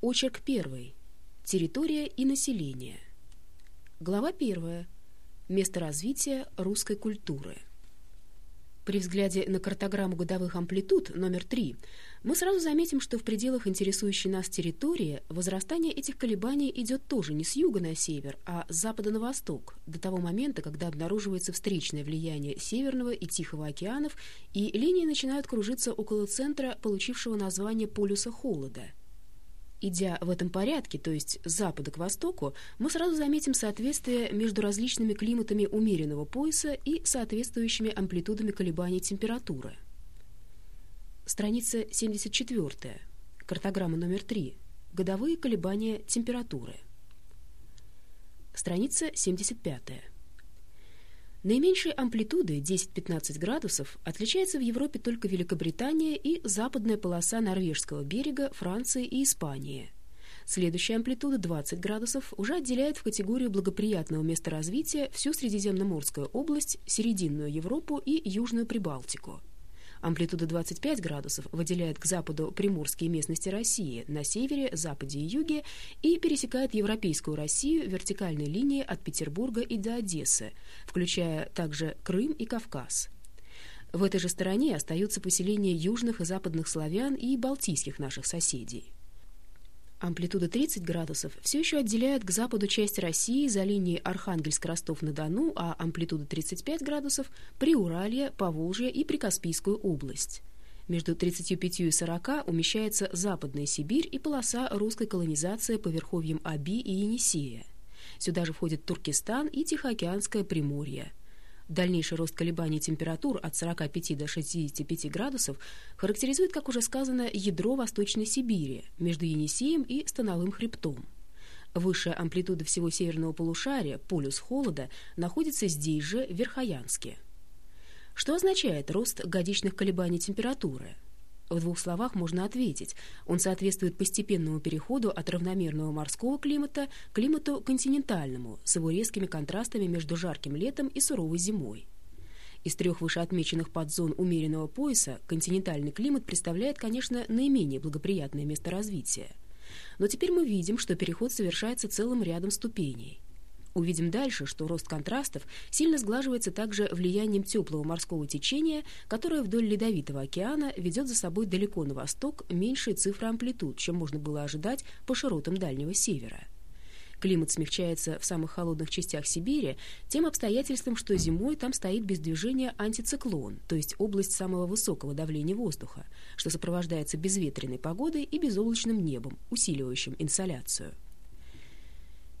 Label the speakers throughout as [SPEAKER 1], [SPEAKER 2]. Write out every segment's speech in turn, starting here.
[SPEAKER 1] Очерк первый. Территория и население. Глава первая. Место развития русской культуры. При взгляде на картограмму годовых амплитуд номер 3 мы сразу заметим, что в пределах интересующей нас территории возрастание этих колебаний идет тоже не с юга на север, а с запада на восток, до того момента, когда обнаруживается встречное влияние Северного и Тихого океанов, и линии начинают кружиться около центра, получившего название полюса холода – Идя в этом порядке, то есть с запада к востоку, мы сразу заметим соответствие между различными климатами умеренного пояса и соответствующими амплитудами колебаний температуры. Страница 74. Картограмма номер 3. Годовые колебания температуры. Страница 75. Наименьшей амплитуды 10-15 градусов отличается в Европе только Великобритания и западная полоса норвежского берега, Франции и Испании. Следующая амплитуда 20 градусов уже отделяет в категорию благоприятного места развития всю Средиземноморскую область, Серединную Европу и Южную Прибалтику. Амплитуда 25 градусов выделяет к западу приморские местности России, на севере, западе и юге и пересекает европейскую Россию вертикальной линией от Петербурга и до Одессы, включая также Крым и Кавказ. В этой же стороне остаются поселения южных и западных славян и балтийских наших соседей. Амплитуда 30 градусов все еще отделяет к западу часть России за линией Архангельск-Ростов-на-Дону, а амплитуда 35 градусов – Приуралье, Поволжье и Прикаспийскую область. Между 35 и 40 умещается Западная Сибирь и полоса русской колонизации по верховьям Аби и Енисея. Сюда же входит Туркестан и Тихоокеанское Приморье – Дальнейший рост колебаний температур от 45 до 65 градусов характеризует, как уже сказано, ядро Восточной Сибири между Енисеем и Становым хребтом. Высшая амплитуда всего северного полушария, полюс холода, находится здесь же, в Верхоянске. Что означает рост годичных колебаний температуры? В двух словах можно ответить. Он соответствует постепенному переходу от равномерного морского климата к климату континентальному, с его резкими контрастами между жарким летом и суровой зимой. Из трех вышеотмеченных подзон умеренного пояса континентальный климат представляет, конечно, наименее благоприятное место развития. Но теперь мы видим, что переход совершается целым рядом ступеней – Увидим дальше, что рост контрастов сильно сглаживается также влиянием теплого морского течения, которое вдоль Ледовитого океана ведет за собой далеко на восток меньшие цифры амплитуд, чем можно было ожидать по широтам Дальнего Севера. Климат смягчается в самых холодных частях Сибири тем обстоятельством, что зимой там стоит без движения антициклон, то есть область самого высокого давления воздуха, что сопровождается безветренной погодой и безоблачным небом, усиливающим инсоляцию.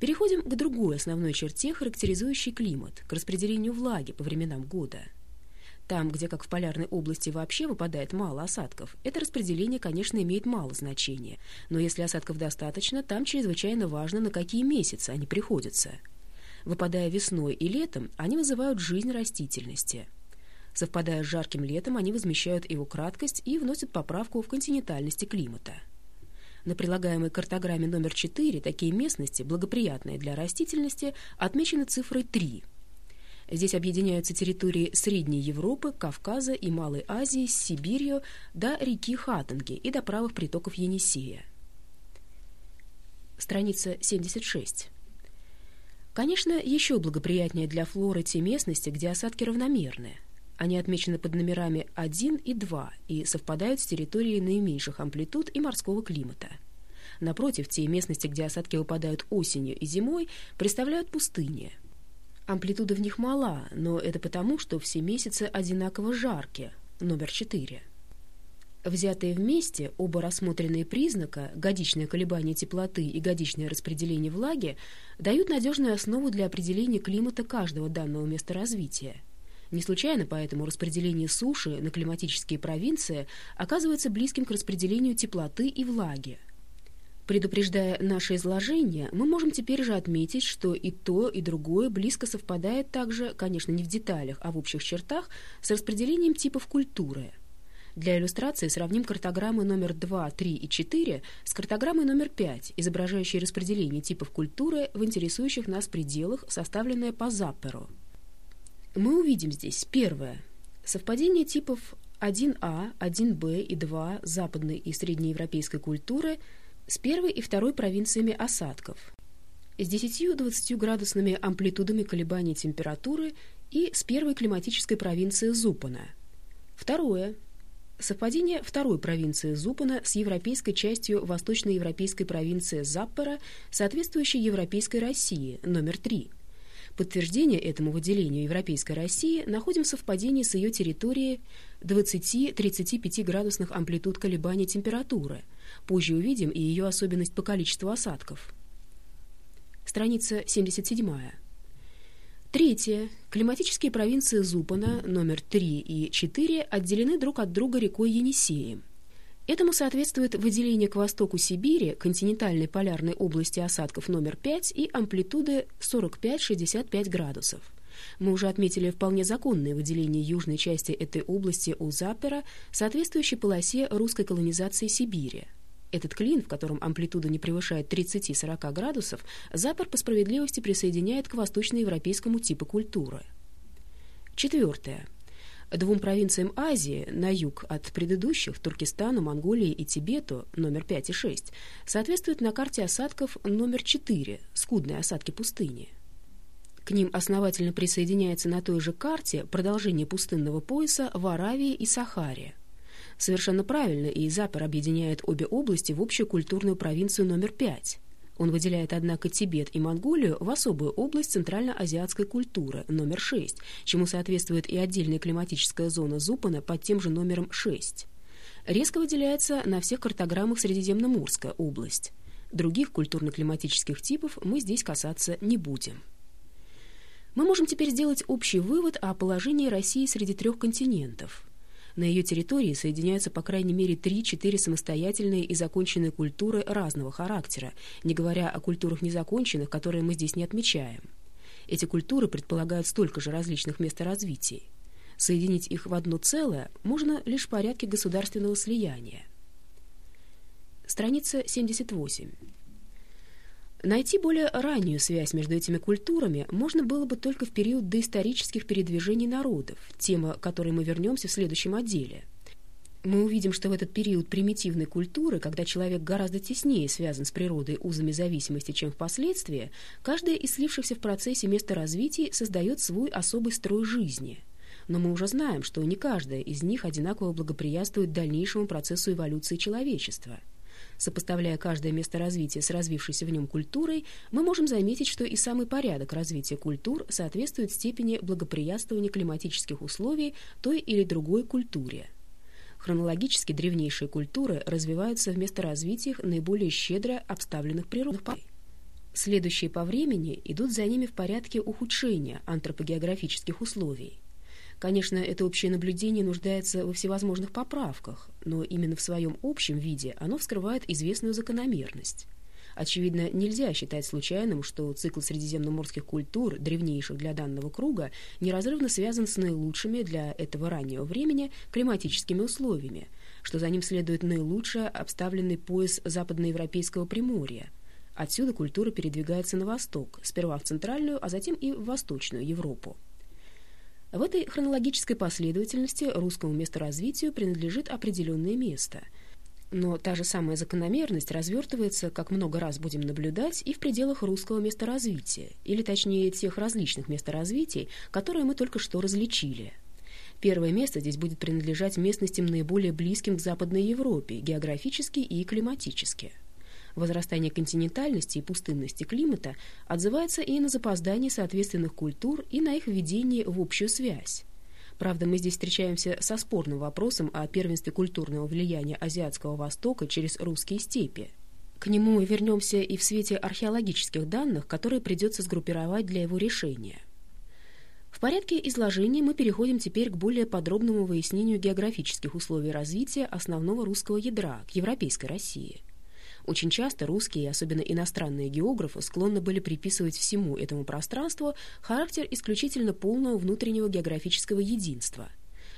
[SPEAKER 1] Переходим к другой основной черте, характеризующей климат, к распределению влаги по временам года. Там, где, как в полярной области, вообще выпадает мало осадков, это распределение, конечно, имеет мало значения. Но если осадков достаточно, там чрезвычайно важно, на какие месяцы они приходятся. Выпадая весной и летом, они вызывают жизнь растительности. Совпадая с жарким летом, они возмещают его краткость и вносят поправку в континентальности климата. На прилагаемой картограмме номер 4 такие местности, благоприятные для растительности, отмечены цифрой 3. Здесь объединяются территории Средней Европы, Кавказа и Малой Азии с Сибирью до реки Хатанги и до правых притоков Енисея. Страница 76. Конечно, еще благоприятнее для флоры те местности, где осадки равномерные – они отмечены под номерами 1 и 2 и совпадают с территорией наименьших амплитуд и морского климата. Напротив, те местности, где осадки выпадают осенью и зимой, представляют пустыни. Амплитуда в них мала, но это потому, что все месяцы одинаково жаркие, номер 4. Взятые вместе оба рассмотренные признака, годичное колебание теплоты и годичное распределение влаги, дают надежную основу для определения климата каждого данного места развития – не случайно поэтому распределение суши на климатические провинции оказывается близким к распределению теплоты и влаги. Предупреждая наше изложение, мы можем теперь же отметить, что и то, и другое близко совпадает также, конечно, не в деталях, а в общих чертах, с распределением типов культуры. Для иллюстрации сравним картограммы номер 2, 3 и 4 с картограммой номер 5, изображающей распределение типов культуры в интересующих нас пределах, составленное по Запперу. Мы увидим здесь первое – совпадение типов 1А, 1Б и 2 западной и среднеевропейской культуры с первой и второй провинциями осадков, с 10-20 градусными амплитудами колебаний температуры и с первой климатической провинцией Зупана. Второе. Совпадение второй провинции Зупана с европейской частью восточноевропейской провинции Заппора, соответствующей Европейской России, номер 3. Подтверждение этому выделению Европейской России находим в совпадении с ее территорией 20-35 градусных амплитуд колебаний температуры. Позже увидим и ее особенность по количеству осадков. Страница 77. Третье. Климатические провинции Зупана номер 3 и 4 отделены друг от друга рекой Енисеем. Этому соответствует выделение к востоку Сибири континентальной полярной области осадков номер 5 и амплитуды 45-65 градусов. Мы уже отметили вполне законное выделение южной части этой области у Запера, соответствующей полосе русской колонизации Сибири. Этот клин, в котором амплитуда не превышает 30-40 градусов, Запер по справедливости присоединяет к восточноевропейскому типу культуры. Четвертое. Двум провинциям Азии на юг от предыдущих, Туркестану, Монголии и Тибету, номер 5 и 6, соответствует на карте осадков номер 4, скудные осадки пустыни. К ним основательно присоединяется на той же карте продолжение пустынного пояса в Аравии и Сахаре. Совершенно правильно, и Запер объединяет обе области в общую культурную провинцию номер 5. Он выделяет, однако, Тибет и Монголию в особую область центральноазиатской культуры, номер 6, чему соответствует и отдельная климатическая зона Зупана под тем же номером 6. Резко выделяется на всех картограммах Средиземноморская область. Других культурно-климатических типов мы здесь касаться не будем. Мы можем теперь сделать общий вывод о положении России среди трех континентов – на ее территории соединяются по крайней мере 3-4 самостоятельные и законченные культуры разного характера, не говоря о культурах незаконченных, которые мы здесь не отмечаем. Эти культуры предполагают столько же различных месторазвитий. Соединить их в одно целое можно лишь в порядке государственного слияния. Страница 78. Найти более раннюю связь между этими культурами можно было бы только в период доисторических передвижений народов, тема которой мы вернемся в следующем отделе. Мы увидим, что в этот период примитивной культуры, когда человек гораздо теснее связан с природой узами зависимости, чем впоследствии, каждое из слившихся в процессе место развития создает свой особый строй жизни. Но мы уже знаем, что не каждая из них одинаково благоприятствует дальнейшему процессу эволюции человечества – Сопоставляя каждое место развития с развившейся в нем культурой, мы можем заметить, что и самый порядок развития культур соответствует степени благоприятствования климатических условий той или другой культуре. Хронологически древнейшие культуры развиваются в месторазвитиях наиболее щедро обставленных природных порой. Следующие по времени идут за ними в порядке ухудшения антропогеографических условий. Конечно, это общее наблюдение нуждается во всевозможных поправках, но именно в своем общем виде оно вскрывает известную закономерность. Очевидно, нельзя считать случайным, что цикл средиземноморских культур, древнейших для данного круга, неразрывно связан с наилучшими для этого раннего времени климатическими условиями, что за ним следует наилучше обставленный пояс западноевропейского приморья. Отсюда культура передвигается на восток, сперва в центральную, а затем и в восточную Европу. В этой хронологической последовательности русскому месторазвитию принадлежит определенное место. Но та же самая закономерность развертывается, как много раз будем наблюдать, и в пределах русского месторазвития, или точнее тех различных месторазвитий, которые мы только что различили. Первое место здесь будет принадлежать местностям наиболее близким к Западной Европе, географически и климатически. Возрастание континентальности и пустынности климата отзывается и на запоздание соответственных культур, и на их введение в общую связь. Правда, мы здесь встречаемся со спорным вопросом о первенстве культурного влияния Азиатского Востока через русские степи. К нему мы вернемся и в свете археологических данных, которые придется сгруппировать для его решения. В порядке изложения мы переходим теперь к более подробному выяснению географических условий развития основного русского ядра, к европейской России – очень часто русские, особенно иностранные географы, склонны были приписывать всему этому пространству характер исключительно полного внутреннего географического единства.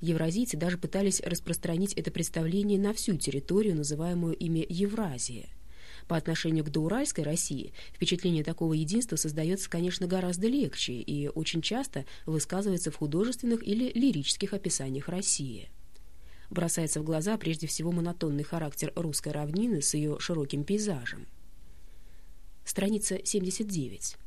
[SPEAKER 1] Евразийцы даже пытались распространить это представление на всю территорию, называемую ими Евразия. По отношению к доуральской России впечатление такого единства создается, конечно, гораздо легче и очень часто высказывается в художественных или лирических описаниях России. Бросается в глаза прежде всего монотонный характер русской равнины с ее широким пейзажем. Страница 79.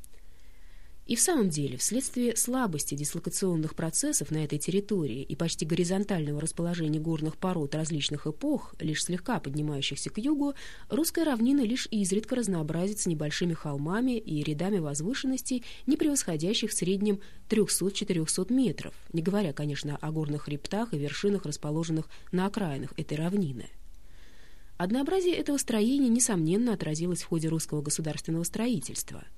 [SPEAKER 1] И в самом деле, вследствие слабости дислокационных процессов на этой территории и почти горизонтального расположения горных пород различных эпох, лишь слегка поднимающихся к югу, русская равнина лишь изредка разнообразится небольшими холмами и рядами возвышенностей, не превосходящих в среднем 300-400 метров, не говоря, конечно, о горных хребтах и вершинах, расположенных на окраинах этой равнины. Однообразие этого строения, несомненно, отразилось в ходе русского государственного строительства –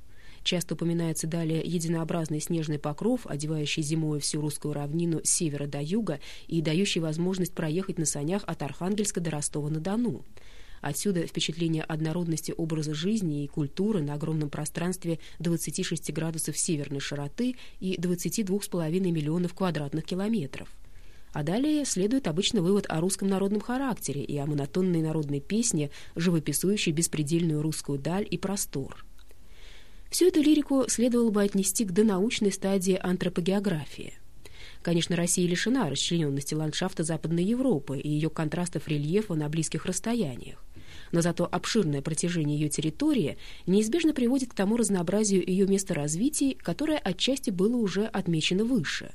[SPEAKER 1] Часто упоминается далее единообразный снежный покров, одевающий зимой всю русскую равнину с севера до юга и дающий возможность проехать на санях от Архангельска до Ростова-на-Дону. Отсюда впечатление однородности образа жизни и культуры на огромном пространстве 26 градусов северной широты и 22,5 миллионов квадратных километров. А далее следует обычно вывод о русском народном характере и о монотонной народной песне, живописующей беспредельную русскую даль и простор. Всю эту лирику следовало бы отнести к донаучной стадии антропогеографии. Конечно, Россия лишена расчлененности ландшафта Западной Европы и ее контрастов рельефа на близких расстояниях. Но зато обширное протяжение ее территории неизбежно приводит к тому разнообразию ее места развития, которое отчасти было уже отмечено выше.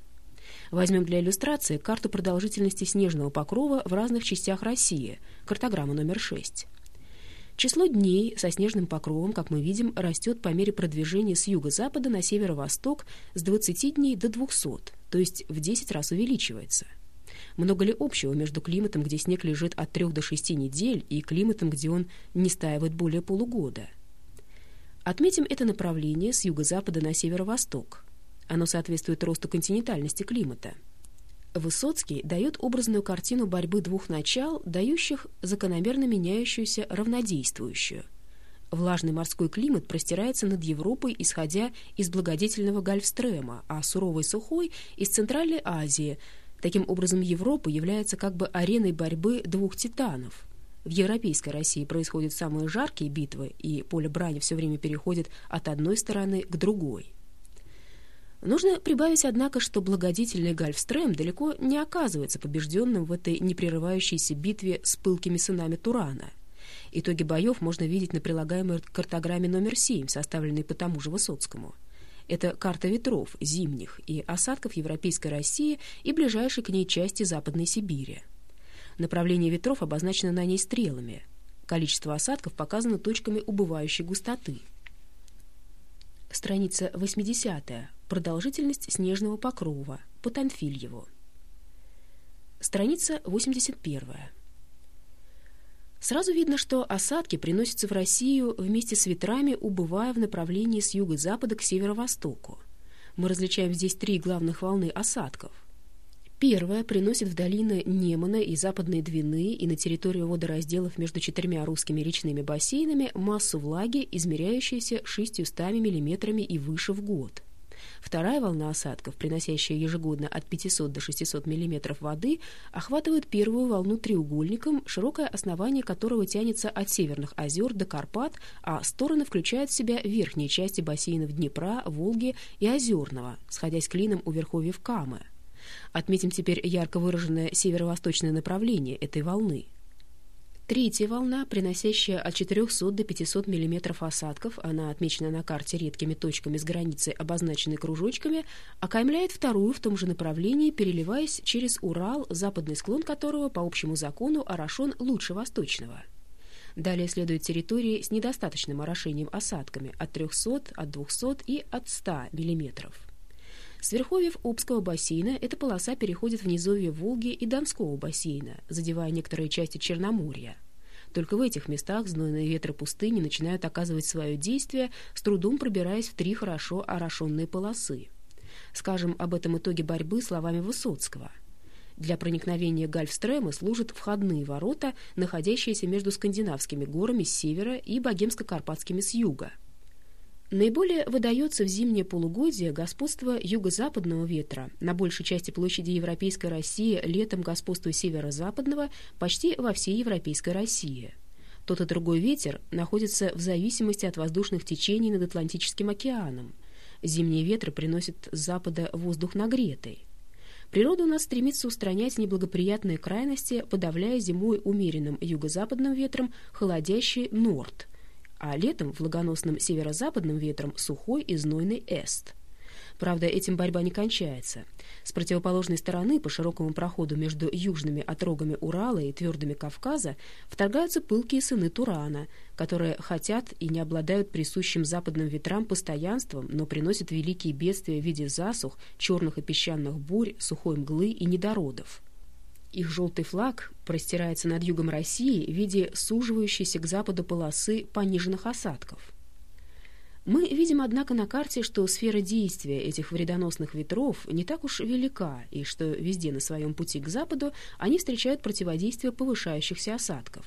[SPEAKER 1] Возьмем для иллюстрации карту продолжительности снежного покрова в разных частях России, картограмма номер 6. Число дней со снежным покровом, как мы видим, растет по мере продвижения с юго-запада на северо-восток с 20 дней до 200, то есть в 10 раз увеличивается. Много ли общего между климатом, где снег лежит от 3 до 6 недель, и климатом, где он не стаивает более полугода? Отметим это направление с юго-запада на северо-восток. Оно соответствует росту континентальности климата – Высоцкий дает образную картину борьбы двух начал, дающих закономерно меняющуюся равнодействующую. Влажный морской климат простирается над Европой, исходя из благодетельного Гольфстрема, а суровый сухой — из Центральной Азии. Таким образом, Европа является как бы ареной борьбы двух титанов. В европейской России происходят самые жаркие битвы, и поле брани все время переходит от одной стороны к другой. Нужно прибавить, однако, что благодетельный Гальфстрем далеко не оказывается побежденным в этой непрерывающейся битве с пылкими сынами Турана. Итоги боев можно видеть на прилагаемой картограмме номер 7, составленной по тому же Высоцкому. Это карта ветров, зимних и осадков Европейской России и ближайшей к ней части Западной Сибири. Направление ветров обозначено на ней стрелами. Количество осадков показано точками убывающей густоты. Страница 80 Продолжительность снежного покрова по Танфильеву. Страница 81. Сразу видно, что осадки приносятся в Россию вместе с ветрами, убывая в направлении с юго-запада к северо-востоку. Мы различаем здесь три главных волны осадков. Первая приносит в долины Немана и Западной Двины и на территорию водоразделов между четырьмя русскими речными бассейнами массу влаги, измеряющейся 600 миллиметрами и выше в год. Вторая волна осадков, приносящая ежегодно от 500 до 600 мм воды, охватывает первую волну треугольником, широкое основание которого тянется от Северных озер до Карпат, а стороны включают в себя верхние части бассейнов Днепра, Волги и Озерного, сходясь клином у верховьев Камы. Отметим теперь ярко выраженное северо-восточное направление этой волны – Третья волна, приносящая от 400 до 500 мм осадков, она отмечена на карте редкими точками с границей, обозначенной кружочками, окаймляет вторую в том же направлении, переливаясь через Урал, западный склон которого по общему закону орошен лучше восточного. Далее следуют территории с недостаточным орошением осадками от 300, от 200 и от 100 мм. С верховьев Обского бассейна эта полоса переходит в низовье Волги и Донского бассейна, задевая некоторые части Черноморья. Только в этих местах знойные ветры пустыни начинают оказывать свое действие, с трудом пробираясь в три хорошо орошенные полосы. Скажем об этом итоге борьбы словами Высоцкого. Для проникновения Гальфстрема служат входные ворота, находящиеся между скандинавскими горами с севера и богемско-карпатскими с юга – Наиболее выдается в зимнее полугодие господство юго-западного ветра, на большей части площади Европейской России летом господство северо-западного почти во всей Европейской России. Тот и другой ветер находится в зависимости от воздушных течений над Атлантическим океаном. Зимние ветры приносят с запада воздух нагретый. Природа у нас стремится устранять неблагоприятные крайности, подавляя зимой умеренным юго-западным ветром холодящий норд, а летом влагоносным северо-западным ветром сухой и знойный эст – Правда, этим борьба не кончается. С противоположной стороны, по широкому проходу между южными отрогами Урала и твердыми Кавказа, вторгаются пылкие сыны Турана, которые хотят и не обладают присущим западным ветрам постоянством, но приносят великие бедствия в виде засух, черных и песчаных бурь, сухой мглы и недородов. Их желтый флаг простирается над югом России в виде суживающейся к западу полосы пониженных осадков. Мы видим, однако, на карте, что сфера действия этих вредоносных ветров не так уж велика, и что везде на своем пути к западу они встречают противодействие повышающихся осадков.